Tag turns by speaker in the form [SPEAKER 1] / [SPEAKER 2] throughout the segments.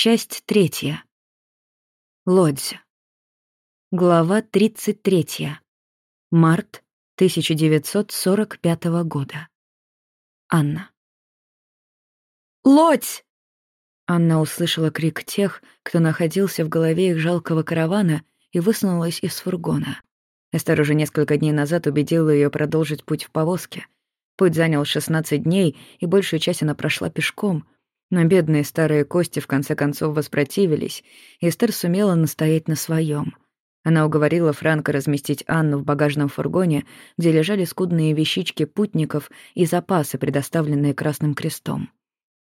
[SPEAKER 1] Часть третья. Лодзь. Глава 33. Март 1945 года. Анна. «Лодзь!» Анна услышала крик тех, кто находился в голове их жалкого каравана, и высунулась из фургона. Эстер уже несколько дней назад убедила ее продолжить путь в повозке. Путь занял 16 дней, и большую часть она прошла пешком — но бедные старые кости в конце концов воспротивились, и Эстер сумела настоять на своем. Она уговорила Франка разместить Анну в багажном фургоне, где лежали скудные вещички путников и запасы, предоставленные Красным Крестом.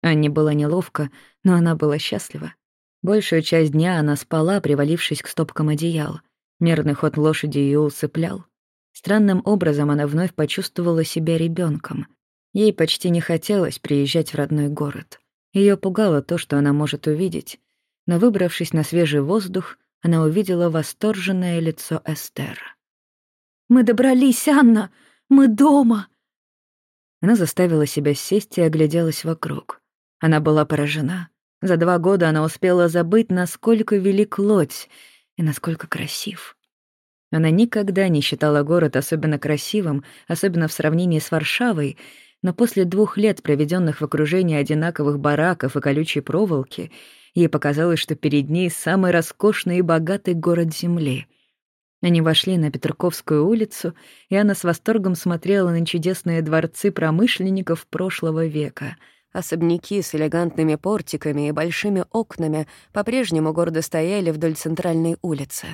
[SPEAKER 1] Анне было неловко, но она была счастлива. Большую часть дня она спала, привалившись к стопкам одеял. Мерный ход лошади ее усыплял. Странным образом она вновь почувствовала себя ребенком. Ей почти не хотелось приезжать в родной город. Ее пугало то, что она может увидеть, но, выбравшись на свежий воздух, она увидела восторженное лицо Эстер. «Мы добрались, Анна! Мы дома!» Она заставила себя сесть и огляделась вокруг. Она была поражена. За два года она успела забыть, насколько велик Лодь и насколько красив. Она никогда не считала город особенно красивым, особенно в сравнении с Варшавой, но после двух лет, проведенных в окружении одинаковых бараков и колючей проволоки, ей показалось, что перед ней самый роскошный и богатый город Земли. Они вошли на Петрковскую улицу, и она с восторгом смотрела на чудесные дворцы промышленников прошлого века. Особняки с элегантными портиками и большими окнами по-прежнему гордо стояли вдоль центральной улицы.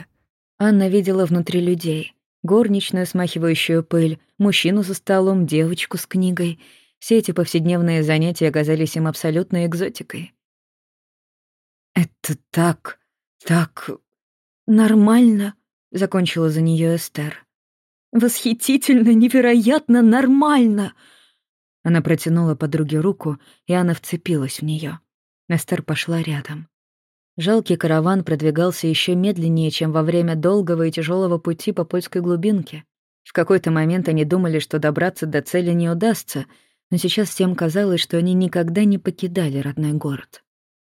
[SPEAKER 1] Анна видела внутри людей горничную, смахивающую пыль, мужчину за столом, девочку с книгой. Все эти повседневные занятия оказались им абсолютной экзотикой. «Это так, так нормально», — закончила за нее Эстер. «Восхитительно, невероятно нормально!» Она протянула подруге руку, и она вцепилась в нее. Эстер пошла рядом. Жалкий караван продвигался еще медленнее, чем во время долгого и тяжелого пути по польской глубинке. В какой-то момент они думали, что добраться до цели не удастся, но сейчас всем казалось, что они никогда не покидали родной город.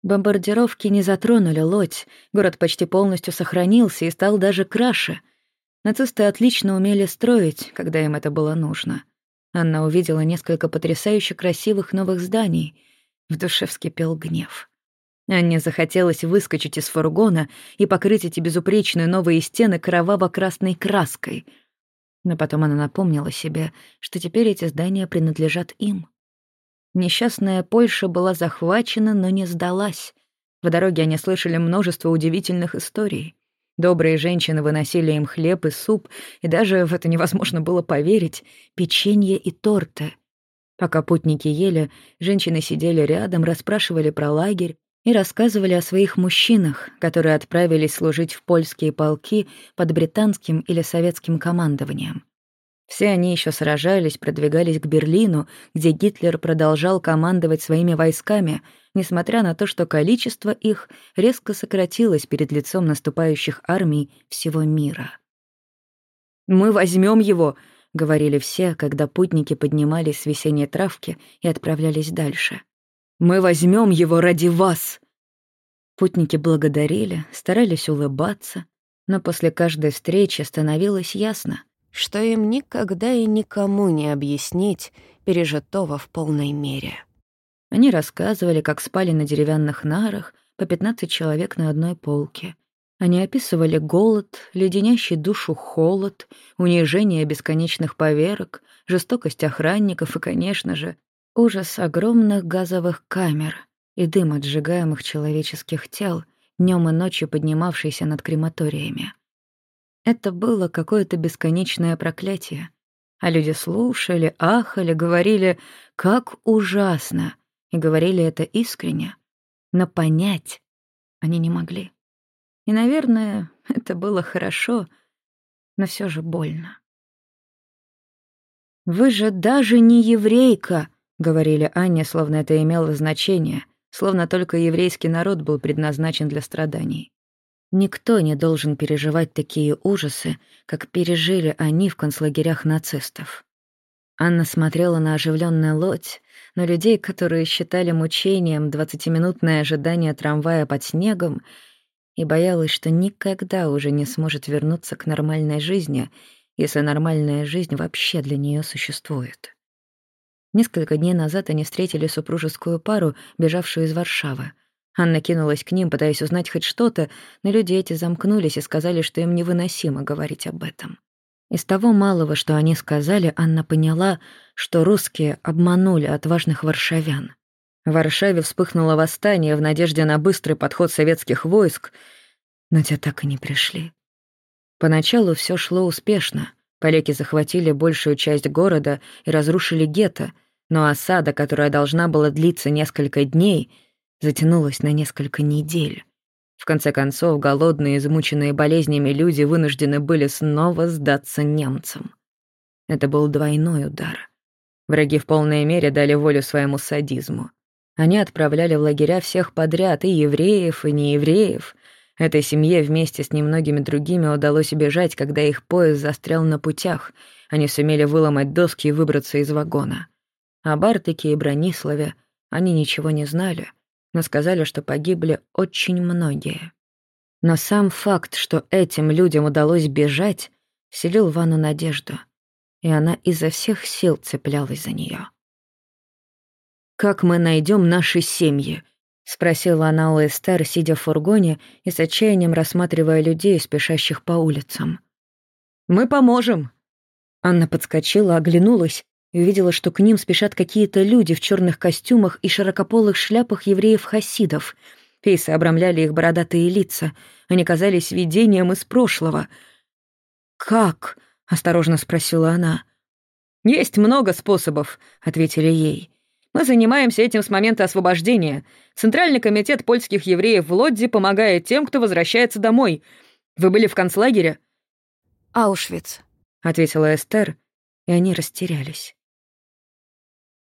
[SPEAKER 1] Бомбардировки не затронули Лодь, город почти полностью сохранился и стал даже краше. Нацисты отлично умели строить, когда им это было нужно. Анна увидела несколько потрясающе красивых новых зданий. В душе вскипел гнев. Анне захотелось выскочить из фургона и покрыть эти безупречные новые стены кроваво-красной краской. Но потом она напомнила себе, что теперь эти здания принадлежат им. Несчастная Польша была захвачена, но не сдалась. В дороге они слышали множество удивительных историй. Добрые женщины выносили им хлеб и суп, и даже, в это невозможно было поверить, печенье и торты. Пока путники ели, женщины сидели рядом, расспрашивали про лагерь, и рассказывали о своих мужчинах, которые отправились служить в польские полки под британским или советским командованием. Все они еще сражались, продвигались к Берлину, где Гитлер продолжал командовать своими войсками, несмотря на то, что количество их резко сократилось перед лицом наступающих армий всего мира. «Мы возьмем его», — говорили все, когда путники поднимались с весенней травки и отправлялись дальше. Мы возьмем его ради вас!» Путники благодарили, старались улыбаться, но после каждой встречи становилось ясно, что им никогда и никому не объяснить пережитого в полной мере. Они рассказывали, как спали на деревянных нарах, по 15 человек на одной полке. Они описывали голод, леденящий душу холод, унижение бесконечных поверок, жестокость охранников и, конечно же, Ужас огромных газовых камер и дым от сжигаемых человеческих тел, днем и ночью поднимавшийся над крематориями. Это было какое-то бесконечное проклятие. А люди слушали, ахали, говорили «как ужасно!» и говорили это искренне. Но понять они не могли. И, наверное, это было хорошо, но все же больно. «Вы же даже не еврейка!» — говорили Анне, словно это имело значение, словно только еврейский народ был предназначен для страданий. Никто не должен переживать такие ужасы, как пережили они в концлагерях нацистов. Анна смотрела на оживленную лодь, на людей, которые считали мучением двадцатиминутное ожидание трамвая под снегом, и боялась, что никогда уже не сможет вернуться к нормальной жизни, если нормальная жизнь вообще для нее существует. Несколько дней назад они встретили супружескую пару, бежавшую из Варшавы. Анна кинулась к ним, пытаясь узнать хоть что-то, но люди эти замкнулись и сказали, что им невыносимо говорить об этом. Из того малого, что они сказали, Анна поняла, что русские обманули отважных варшавян. В Варшаве вспыхнуло восстание в надежде на быстрый подход советских войск, но те так и не пришли. Поначалу все шло успешно. Поляки захватили большую часть города и разрушили гетто, но осада, которая должна была длиться несколько дней, затянулась на несколько недель. В конце концов, голодные, измученные болезнями люди вынуждены были снова сдаться немцам. Это был двойной удар. Враги в полной мере дали волю своему садизму. Они отправляли в лагеря всех подряд, и евреев, и неевреев. Этой семье вместе с немногими другими удалось убежать, когда их поезд застрял на путях. Они сумели выломать доски и выбраться из вагона. О Бартыке и Брониславе они ничего не знали — но сказали, что погибли очень многие. Но сам факт, что этим людям удалось бежать, вселил Вану надежду, и она изо всех сил цеплялась за нее. «Как мы найдем наши семьи?» — спросила она у Эстер, сидя в фургоне и с отчаянием рассматривая людей, спешащих по улицам. «Мы поможем!» Анна подскочила, оглянулась и увидела, что к ним спешат какие-то люди в черных костюмах и широкополых шляпах евреев-хасидов. Пейсы обрамляли их бородатые лица. Они казались видением из прошлого. «Как?» — осторожно спросила она. «Есть много способов», — ответили ей. «Мы занимаемся этим с момента освобождения. Центральный комитет польских евреев в Лодзе помогает тем, кто возвращается домой. Вы были в концлагере?»
[SPEAKER 2] «Аушвиц», —
[SPEAKER 1] ответила Эстер, и они растерялись.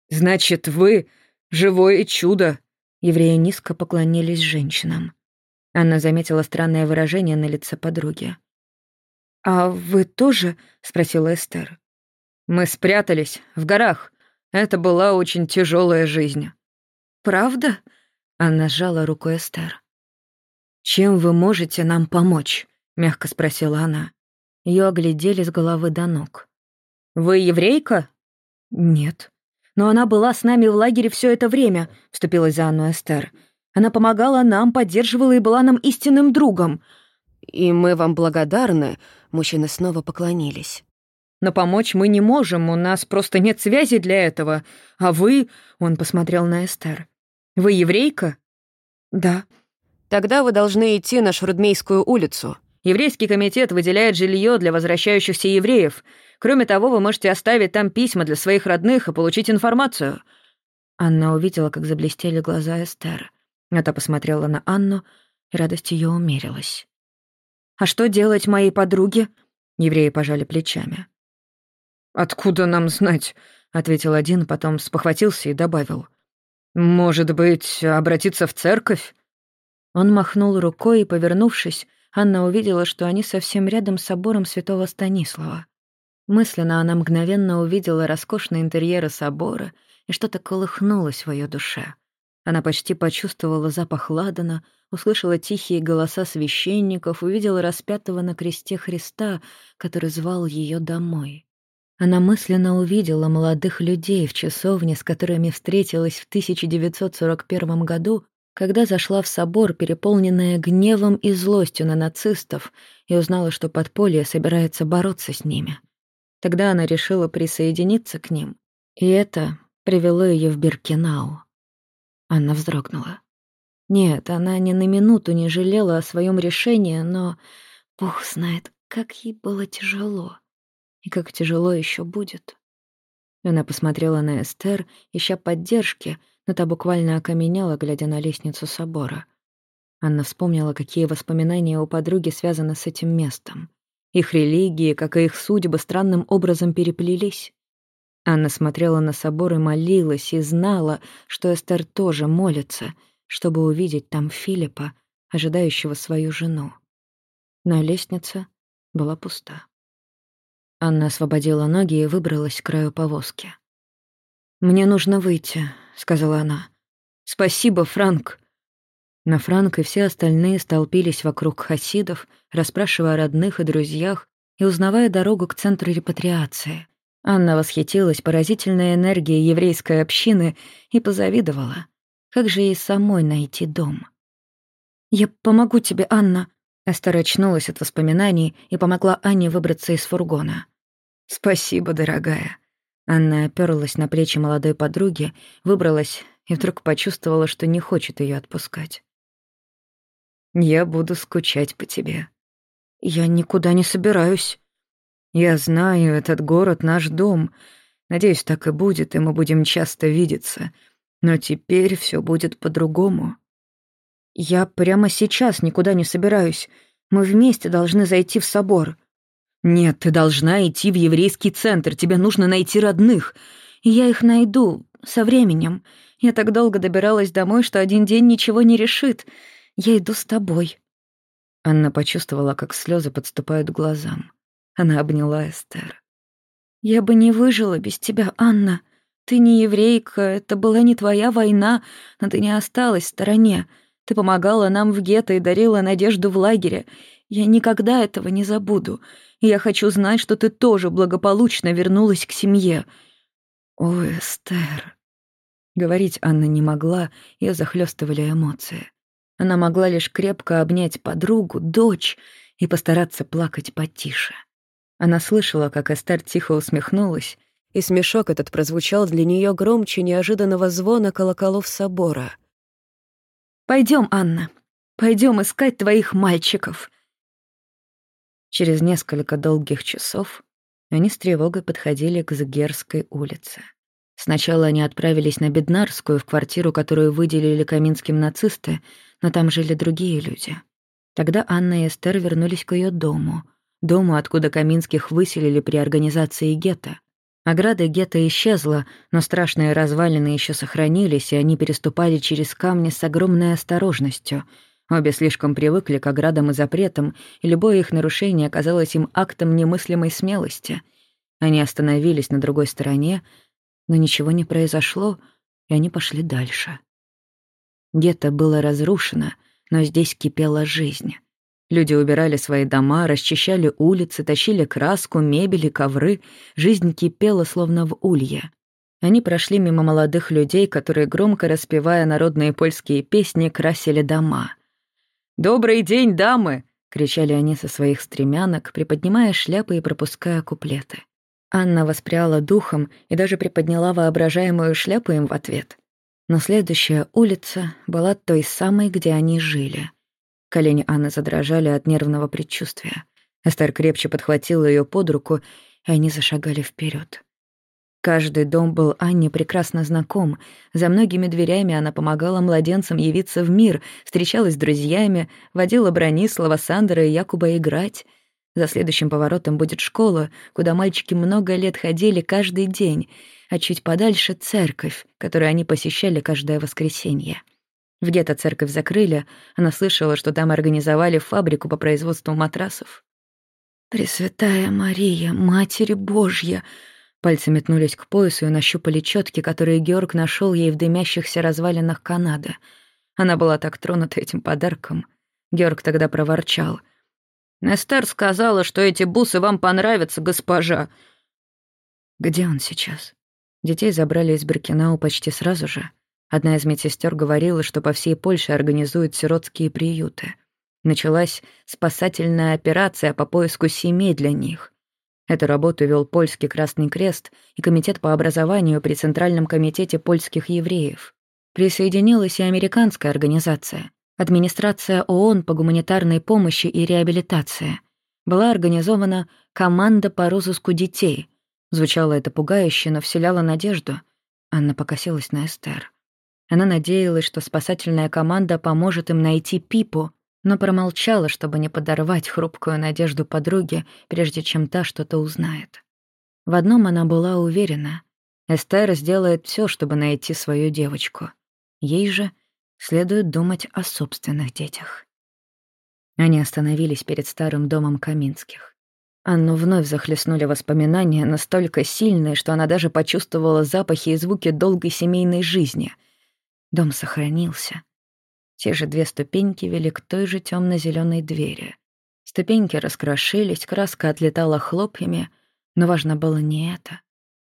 [SPEAKER 1] «Значит, вы — живое чудо!» Евреи низко поклонились женщинам. Анна заметила странное выражение на лице подруги. «А вы тоже?» — спросила Эстер. «Мы спрятались в горах. Это была очень тяжелая жизнь». «Правда?» — Анна сжала руку Эстер. «Чем вы можете нам помочь?» — мягко спросила она. Ее оглядели с головы до ног. «Вы еврейка?» «Нет», но она была с нами в лагере все это время», — вступилась за Анну Эстер. «Она помогала нам, поддерживала и была нам истинным другом».
[SPEAKER 2] «И мы вам благодарны», — мужчины снова поклонились.
[SPEAKER 1] «Но помочь мы не можем, у нас просто нет связи для этого. А вы...» — он посмотрел на Эстер. «Вы еврейка?» «Да».
[SPEAKER 2] «Тогда вы должны идти на Шрудмейскую улицу».
[SPEAKER 1] «Еврейский комитет выделяет жилье для возвращающихся евреев. Кроме того, вы можете оставить там письма для своих родных и получить информацию». Анна увидела, как заблестели глаза Эстер. Это посмотрела на Анну, и радость ее умерилась. «А что делать моей подруге?» Евреи пожали плечами. «Откуда нам знать?» — ответил один, потом спохватился и добавил. «Может быть, обратиться в церковь?» Он махнул рукой, и, повернувшись, Анна увидела, что они совсем рядом с собором святого Станислава. Мысленно она мгновенно увидела роскошные интерьеры собора, и что-то колыхнулось в ее душе. Она почти почувствовала запах ладана, услышала тихие голоса священников, увидела распятого на кресте Христа, который звал ее домой. Она мысленно увидела молодых людей в часовне, с которыми встретилась в 1941 году, когда зашла в собор, переполненная гневом и злостью на нацистов, и узнала, что подполье собирается бороться с ними. Тогда она решила присоединиться к ним, и это привело ее в Биркенау. Анна вздрогнула. Нет, она ни на минуту не жалела о своем решении, но Бог знает, как ей было тяжело. И как тяжело еще будет. Она посмотрела на Эстер, ища поддержки, но та буквально окаменела, глядя на лестницу собора. Анна вспомнила, какие воспоминания у подруги связаны с этим местом. Их религии, как и их судьбы, странным образом переплелись. Анна смотрела на собор и молилась, и знала, что Эстер тоже молится, чтобы увидеть там Филиппа, ожидающего свою жену. Но лестница была пуста. Анна освободила ноги и выбралась к краю повозки. «Мне нужно выйти», — сказала она. «Спасибо, Франк». На Франк и все остальные столпились вокруг хасидов, расспрашивая о родных и друзьях и узнавая дорогу к центру репатриации. Анна восхитилась поразительной энергией еврейской общины и позавидовала. Как же ей самой найти дом? «Я помогу тебе, Анна», Эстер очнулась от воспоминаний и помогла Анне выбраться из фургона. «Спасибо, дорогая». Анна оперлась на плечи молодой подруги, выбралась и вдруг почувствовала, что не хочет ее отпускать. «Я буду скучать по тебе». «Я никуда не собираюсь». «Я знаю, этот город — наш дом. Надеюсь, так и будет, и мы будем часто видеться. Но теперь все будет по-другому». «Я прямо сейчас никуда не собираюсь. Мы вместе должны зайти в собор». «Нет, ты должна идти в еврейский центр. Тебе нужно найти родных. Я их найду со временем. Я так долго добиралась домой, что один день ничего не решит. Я иду с тобой». Анна почувствовала, как слезы подступают к глазам. Она обняла Эстер. «Я бы не выжила без тебя, Анна. Ты не еврейка, это была не твоя война, но ты не осталась в стороне. Ты помогала нам в гетто и дарила надежду в лагере. Я никогда этого не забуду. И я хочу знать, что ты тоже благополучно вернулась к семье». «О, Эстер...» Говорить Анна не могла, ее захлестывали эмоции. Она могла лишь крепко обнять подругу, дочь и постараться плакать потише. Она слышала, как Эстер тихо усмехнулась, и смешок этот прозвучал для нее громче неожиданного звона колоколов собора. Пойдем, Анна, пойдем искать твоих мальчиков». Через несколько долгих часов они с тревогой подходили к Згерской улице. Сначала они отправились на Беднарскую, в квартиру, которую выделили каминским нацисты, но там жили другие люди. Тогда Анна и Эстер вернулись к ее дому — дому, откуда Каминских выселили при организации гетто. Ограда гетто исчезла, но страшные развалины еще сохранились, и они переступали через камни с огромной осторожностью. Обе слишком привыкли к оградам и запретам, и любое их нарушение казалось им актом немыслимой смелости. Они остановились на другой стороне, но ничего не произошло, и они пошли дальше. Гетто было разрушено, но здесь кипела жизнь. Люди убирали свои дома, расчищали улицы, тащили краску, мебель и ковры. Жизнь кипела, словно в улье. Они прошли мимо молодых людей, которые, громко распевая народные польские песни, красили дома. «Добрый день, дамы!» — кричали они со своих стремянок, приподнимая шляпы и пропуская куплеты. Анна воспряла духом и даже приподняла воображаемую шляпу им в ответ. Но следующая улица была той самой, где они жили — Колени Анны задрожали от нервного предчувствия. Эстер крепче подхватила ее под руку, и они зашагали вперед. Каждый дом был Анне прекрасно знаком. За многими дверями она помогала младенцам явиться в мир, встречалась с друзьями, водила Бронислава, Сандера и Якуба играть. За следующим поворотом будет школа, куда мальчики много лет ходили каждый день, а чуть подальше — церковь, которую они посещали каждое воскресенье. В гетто церковь закрыли, она слышала, что там организовали фабрику по производству матрасов. «Пресвятая Мария, Матерь Божья!» Пальцы метнулись к поясу и нащупали четки, которые Георг нашел ей в дымящихся развалинах Канады. Она была так тронута этим подарком. Георг тогда проворчал. «Эстер сказала, что эти бусы вам понравятся, госпожа». «Где он сейчас?» Детей забрали из Беркинау почти сразу же. Одна из медсестер говорила, что по всей Польше организуют сиротские приюты. Началась спасательная операция по поиску семей для них. Эту работу вел Польский Красный Крест и Комитет по образованию при Центральном комитете польских евреев. Присоединилась и американская организация, администрация ООН по гуманитарной помощи и реабилитации. Была организована команда по розыску детей. Звучало это пугающе, но вселяло надежду. Анна покосилась на Эстер. Она надеялась, что спасательная команда поможет им найти Пипу, но промолчала, чтобы не подорвать хрупкую надежду подруги, прежде чем та что-то узнает. В одном она была уверена. Эстер сделает все, чтобы найти свою девочку. Ей же следует думать о собственных детях. Они остановились перед старым домом Каминских. Анну вновь захлестнули воспоминания, настолько сильные, что она даже почувствовала запахи и звуки долгой семейной жизни. Дом сохранился. Те же две ступеньки вели к той же темно зеленой двери. Ступеньки раскрошились, краска отлетала хлопьями, но важно было не это.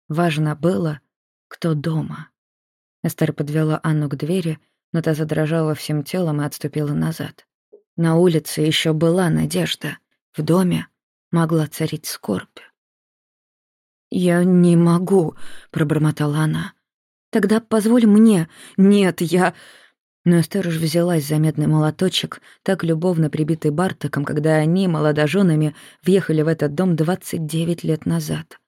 [SPEAKER 1] Важно было, кто дома. Эстер подвела Анну к двери, но та задрожала всем телом и отступила назад. На улице еще была надежда. В доме могла царить скорбь. «Я не могу», — пробормотала она. «Тогда позволь мне». «Нет, я...» Но Эстер уж взялась за медный молоточек, так любовно прибитый Бартаком, когда они, молодоженами, въехали в этот дом 29 лет назад.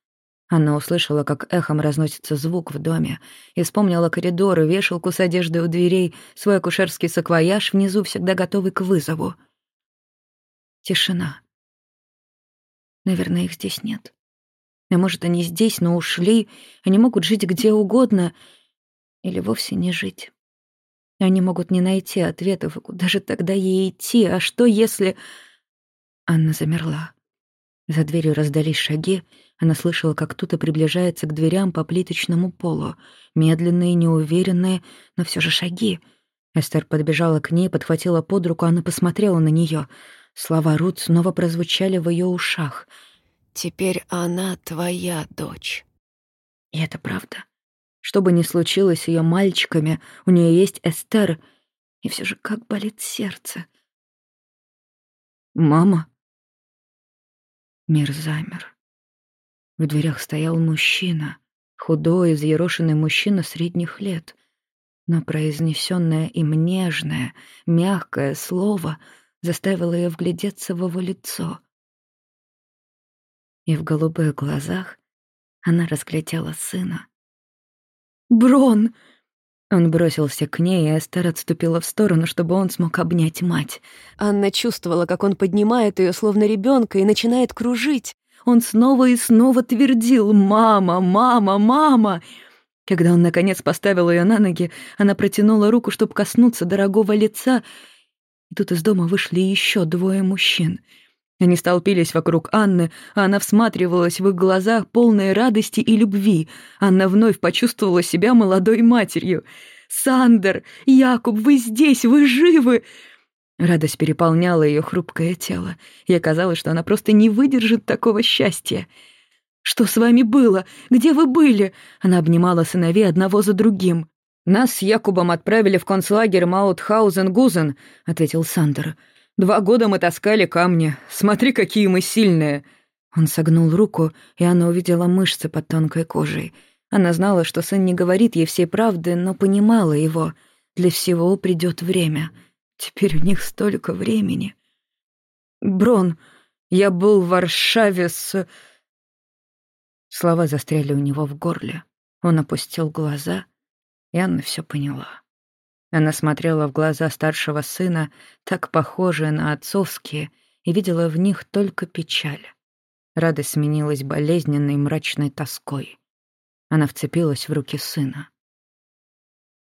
[SPEAKER 1] Она услышала, как эхом разносится звук в доме, и вспомнила коридоры, вешалку с одеждой у дверей, свой акушерский саквояж внизу, всегда готовый к вызову. Тишина. Наверное, их здесь нет. А может, они здесь, но ушли, они могут жить где угодно или вовсе не жить. Они могут не найти ответов, и куда же тогда ей идти? А что если... Анна замерла. За дверью раздались шаги, она слышала, как кто-то приближается к дверям по плиточному полу. Медленные, неуверенные, но все же шаги. Эстер подбежала к ней, подхватила под руку, она посмотрела на нее. Слова Рут снова прозвучали в ее ушах.
[SPEAKER 2] «Теперь она твоя дочь».
[SPEAKER 1] И это правда. Что бы ни случилось с ее мальчиками, у нее есть Эстер. И все же как болит сердце. «Мама?» Мир замер. В дверях стоял мужчина, худой, взъерошенный мужчина средних лет. Но произнесенное им нежное, мягкое слово заставило ее вглядеться в его лицо. И в голубых глазах она разглядела сына. «Брон!» Он бросился к ней, и Эстер отступила в сторону, чтобы он смог обнять мать.
[SPEAKER 2] Анна чувствовала, как он поднимает ее, словно ребенка, и начинает кружить.
[SPEAKER 1] Он снова и снова твердил «Мама! Мама! Мама!» Когда он, наконец, поставил ее на ноги, она протянула руку, чтобы коснуться дорогого лица, и тут из дома вышли еще двое мужчин — они столпились вокруг Анны, а она всматривалась в их глазах, полные радости и любви. Анна вновь почувствовала себя молодой матерью. «Сандер! Якуб, вы здесь! Вы живы!» Радость переполняла ее хрупкое тело. и оказалось, что она просто не выдержит такого счастья. «Что с вами было? Где вы были?» Она обнимала сыновей одного за другим. «Нас с Якубом отправили в концлагерь Маутхаузен-Гузен», — ответил Сандер. Два года мы таскали камни. Смотри, какие мы сильные!» Он согнул руку, и она увидела мышцы под тонкой кожей. Она знала, что сын не говорит ей всей правды, но понимала его. Для всего придет время. Теперь у них столько времени. «Брон, я был в Варшаве с...» Слова застряли у него в горле. Он опустил глаза, и Анна все поняла. Она смотрела в глаза старшего сына, так похожие на отцовские, и видела в них только печаль. Радость сменилась болезненной мрачной тоской. Она вцепилась в руки сына.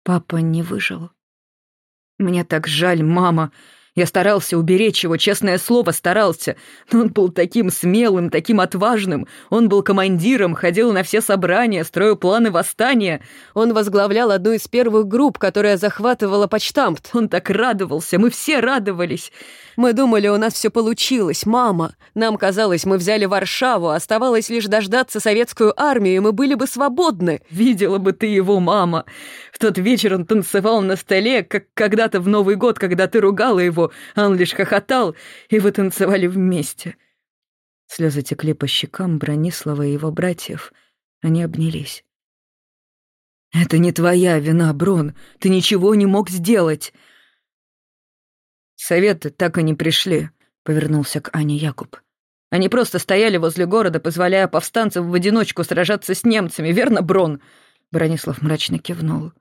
[SPEAKER 1] «Папа не выжил?» «Мне так жаль, мама!» Я старался уберечь его, честное слово, старался. Но он был таким смелым, таким отважным. Он был командиром, ходил на все собрания, строил планы восстания. Он возглавлял одну из первых групп, которая захватывала почтамт. Он так радовался, мы все радовались. Мы думали, у нас все получилось, мама. Нам казалось, мы взяли Варшаву, оставалось лишь дождаться советскую армию, и мы были бы свободны. Видела бы ты его, мама. В тот вечер он танцевал на столе, как когда-то в Новый год, когда ты ругала его, а он лишь хохотал, и вы танцевали вместе. Слезы текли по щекам Бронислава и его братьев. Они обнялись. «Это не твоя вина, Брон. Ты ничего не мог сделать!» «Советы так и не пришли», — повернулся к Ане Якуб. «Они просто стояли возле города, позволяя повстанцам в одиночку сражаться с немцами, верно, Брон?» Бронислав мрачно кивнул.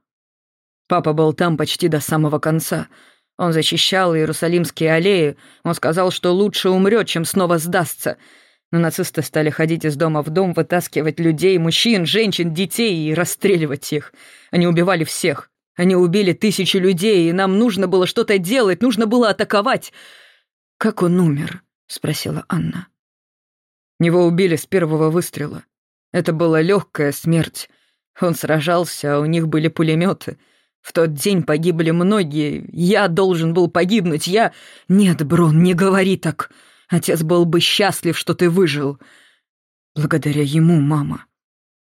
[SPEAKER 1] «Папа был там почти до самого конца. Он защищал Иерусалимские аллеи. Он сказал, что лучше умрет, чем снова сдастся. Но нацисты стали ходить из дома в дом, вытаскивать людей, мужчин, женщин, детей и расстреливать их. Они убивали всех. Они убили тысячи людей, и нам нужно было что-то делать, нужно было атаковать. Как он умер? спросила Анна. Его убили с первого выстрела. Это была легкая смерть. Он сражался, а у них были пулеметы. В тот день погибли многие. Я должен был погибнуть. Я... Нет, Брон, не говори так. Отец был бы счастлив, что ты выжил. Благодаря ему, мама.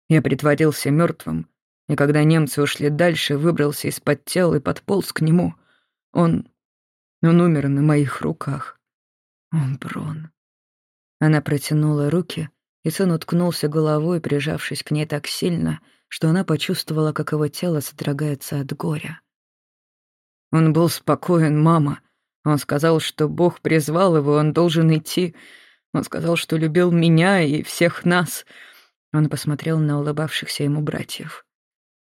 [SPEAKER 1] Я притворился мертвым, и когда немцы ушли дальше, выбрался из-под тела и подполз к нему. Он... Он умер на моих руках. О, Брон. Она протянула руки, и сын уткнулся головой, прижавшись к ней так сильно, что она почувствовала, как его тело содрогается от горя. Он был спокоен, мама. Он сказал, что Бог призвал его, он должен идти. Он сказал, что любил меня и всех нас. Он посмотрел на улыбавшихся ему братьев.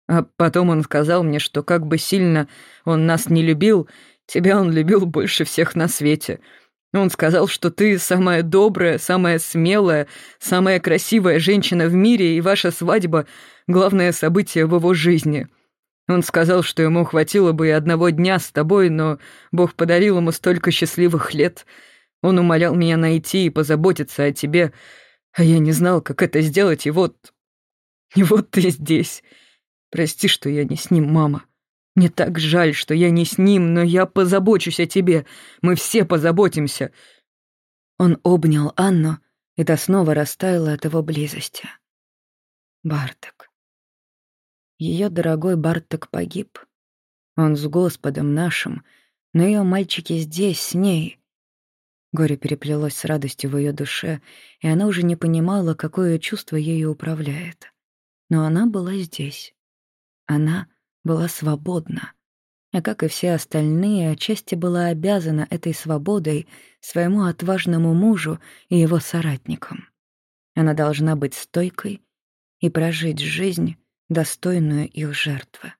[SPEAKER 1] А потом он сказал мне, что как бы сильно он нас не любил, тебя он любил больше всех на свете — он сказал, что ты самая добрая, самая смелая, самая красивая женщина в мире, и ваша свадьба — главное событие в его жизни. Он сказал, что ему хватило бы и одного дня с тобой, но Бог подарил ему столько счастливых лет. Он умолял меня найти и позаботиться о тебе, а я не знал, как это сделать, и вот... И вот ты здесь. Прости, что я не с ним, мама. Мне так жаль, что я не с ним, но я позабочусь о тебе. Мы все позаботимся». Он обнял Анну, и та снова растаяла от его близости. Барток. Ее дорогой Барток погиб. Он с Господом нашим, но ее мальчики здесь, с ней. Горе переплелось с радостью в ее душе, и она уже не понимала, какое чувство ею управляет. Но она была здесь. Она — была свободна. А как и все остальные, отчасти была обязана этой свободой своему отважному мужу и его соратникам. Она должна быть стойкой и прожить жизнь, достойную их жертвы.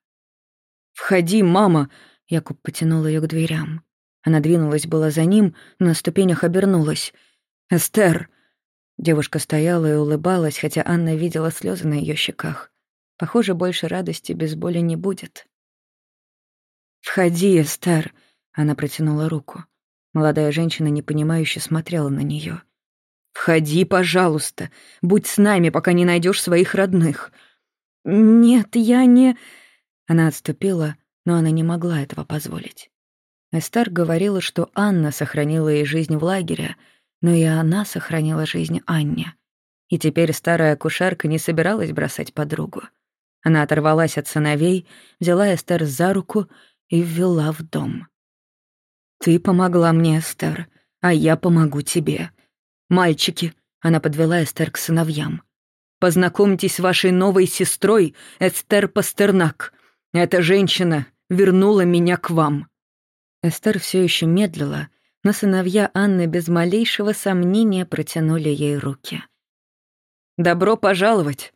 [SPEAKER 1] «Входи, мама!» — Якуб потянул ее к дверям. Она двинулась была за ним, но на ступенях обернулась. «Эстер!» Девушка стояла и улыбалась, хотя Анна видела слезы на ее щеках. Похоже, больше радости без боли не будет. «Входи, Эстер!» — она протянула руку. Молодая женщина непонимающе смотрела на нее. «Входи, пожалуйста. Будь с нами, пока не найдешь своих родных». «Нет, я не...» Она отступила, но она не могла этого позволить. Эстер говорила, что Анна сохранила ей жизнь в лагере, но и она сохранила жизнь Анне. И теперь старая кушарка не собиралась бросать подругу. Она оторвалась от сыновей, взяла Эстер за руку и ввела в дом. «Ты помогла мне, Эстер, а я помогу тебе. Мальчики», — она подвела Эстер к сыновьям, «познакомьтесь с вашей новой сестрой, Эстер Пастернак. Эта женщина вернула меня к вам». Эстер все еще медлила, но сыновья Анны без малейшего сомнения протянули ей руки. «Добро пожаловать!»